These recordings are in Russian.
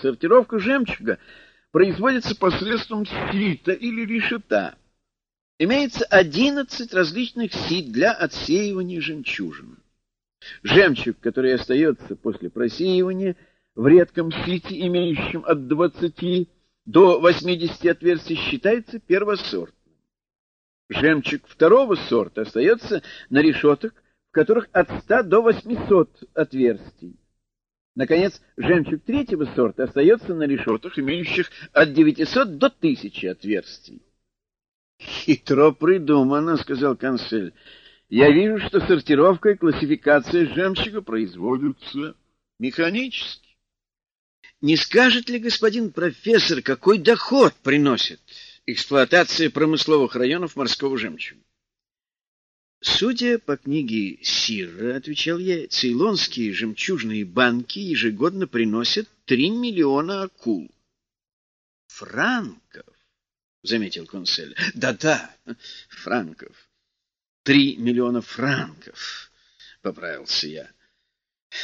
Сортировка жемчуга производится посредством сита или решета. Имеется 11 различных сит для отсеивания жемчужин. Жемчуг, который остается после просеивания в редком сите, имеющем от 20 до 80 отверстий, считается первосортным. Жемчуг второго сорта остается на решетах, в которых от 100 до 800 отверстий. Наконец, жемчуг третьего сорта остается на решетах, имеющих от 900 до 1000 отверстий. — Хитро придумано, — сказал консель. — Я вижу, что сортировка и классификация жемчуга производятся механически. Не скажет ли господин профессор, какой доход приносит эксплуатация промысловых районов морского жемчуга? Судя по книге Сирра, отвечал я, цейлонские жемчужные банки ежегодно приносят три миллиона акул. Франков, заметил консель. Да-да, франков. Три миллиона франков, поправился я.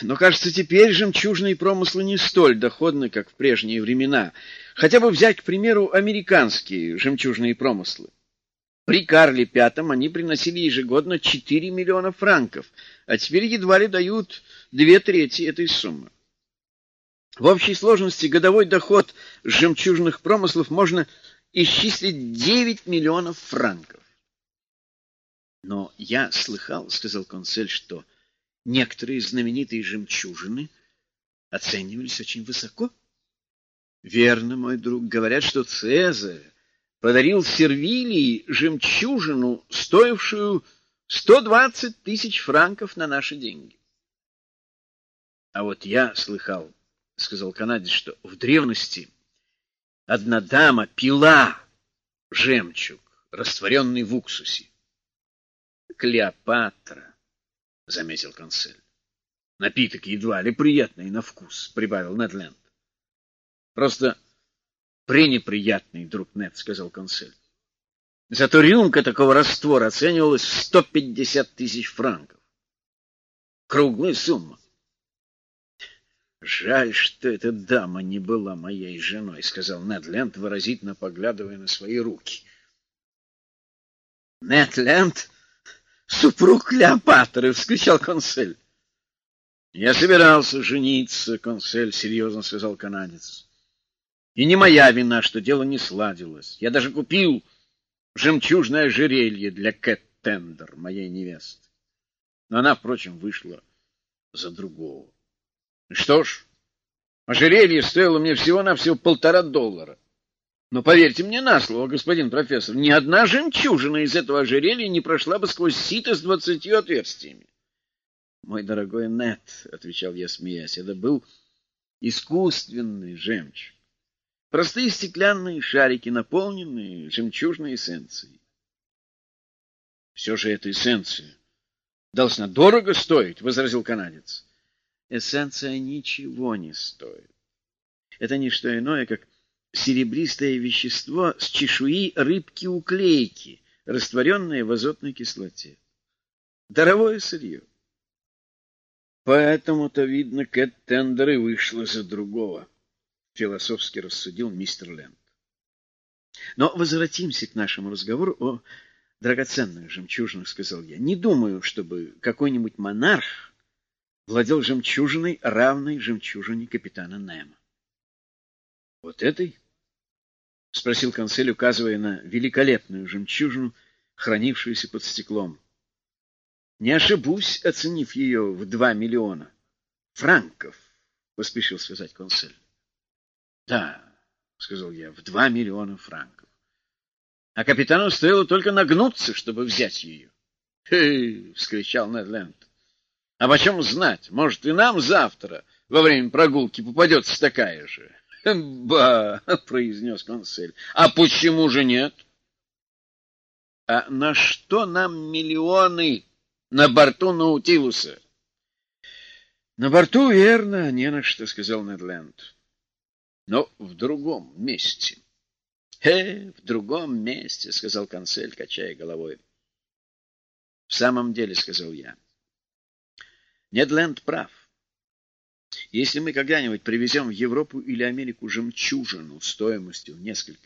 Но, кажется, теперь жемчужные промыслы не столь доходны, как в прежние времена. Хотя бы взять, к примеру, американские жемчужные промыслы. При Карле V они приносили ежегодно 4 миллиона франков, а теперь едва ли дают две трети этой суммы. В общей сложности годовой доход жемчужных промыслов можно исчислить 9 миллионов франков. Но я слыхал, — сказал консель, — что некоторые знаменитые жемчужины оценивались очень высоко. Верно, мой друг, говорят, что Цезарь подарил Сервилии жемчужину, стоившую 120 тысяч франков на наши деньги. — А вот я слыхал, — сказал канадец, — что в древности одна дама пила жемчуг, растворенный в уксусе. — Клеопатра, — заметил консель. — Напиток едва ли приятный на вкус, — прибавил Недленд. — Просто Пренеприятный, друг Нед, — сказал консель. Зато рюмка такого раствора оценивалась в 150 тысяч франков. Круглая сумма. «Жаль, что эта дама не была моей женой», — сказал Нед Ленд, выразительно поглядывая на свои руки. «Нед Ленд? Супруг Клеопатры!» — вскричал консель. «Я собирался жениться», — консель серьезно сказал канадец. И не моя вина, что дело не сладилось. Я даже купил жемчужное ожерелье для Кэт Тендер, моей невесты. Но она, впрочем, вышла за другого. Что ж, ожерелье стоило мне всего-навсего полтора доллара. Но поверьте мне на слово, господин профессор, ни одна жемчужина из этого ожерелья не прошла бы сквозь сито с двадцатью отверстиями. — Мой дорогой Нет, — отвечал я, смеясь, — это был искусственный жемчуг. Простые стеклянные шарики, наполненные жемчужной эссенцией. Все же эта эссенция должна дорого стоить, — возразил канадец. Эссенция ничего не стоит. Это не что иное, как серебристое вещество с чешуи рыбки-уклейки, растворенное в азотной кислоте. Даровое сырье. Поэтому-то, видно, Кэт Тендер и вышла за другого. — философски рассудил мистер Ленд. Но возвратимся к нашему разговору о драгоценных жемчужинах, — сказал я. Не думаю, чтобы какой-нибудь монарх владел жемчужиной, равной жемчужине капитана Немо. — Вот этой? — спросил консель, указывая на великолепную жемчужину, хранившуюся под стеклом. — Не ошибусь, оценив ее в два миллиона франков, — поспешил сказать консель. — Да, — сказал я, — в два миллиона франков. А капитану стоило только нагнуться, чтобы взять ее. — Хе! — вскричал Недленд. — А почем знать? Может, и нам завтра во время прогулки попадется такая же? — Ба! — произнес консель. — А почему же нет? — А на что нам миллионы на борту Наутилуса? — На борту, верно, не на что, — сказал Недленд но в другом месте. — Э, в другом месте, — сказал консель, качая головой. — В самом деле, — сказал я, — Недленд прав. Если мы когда-нибудь привезем в Европу или Америку жемчужину стоимостью в несколько